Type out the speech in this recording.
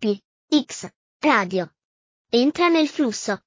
P. X. Radio. Entra nel flusso.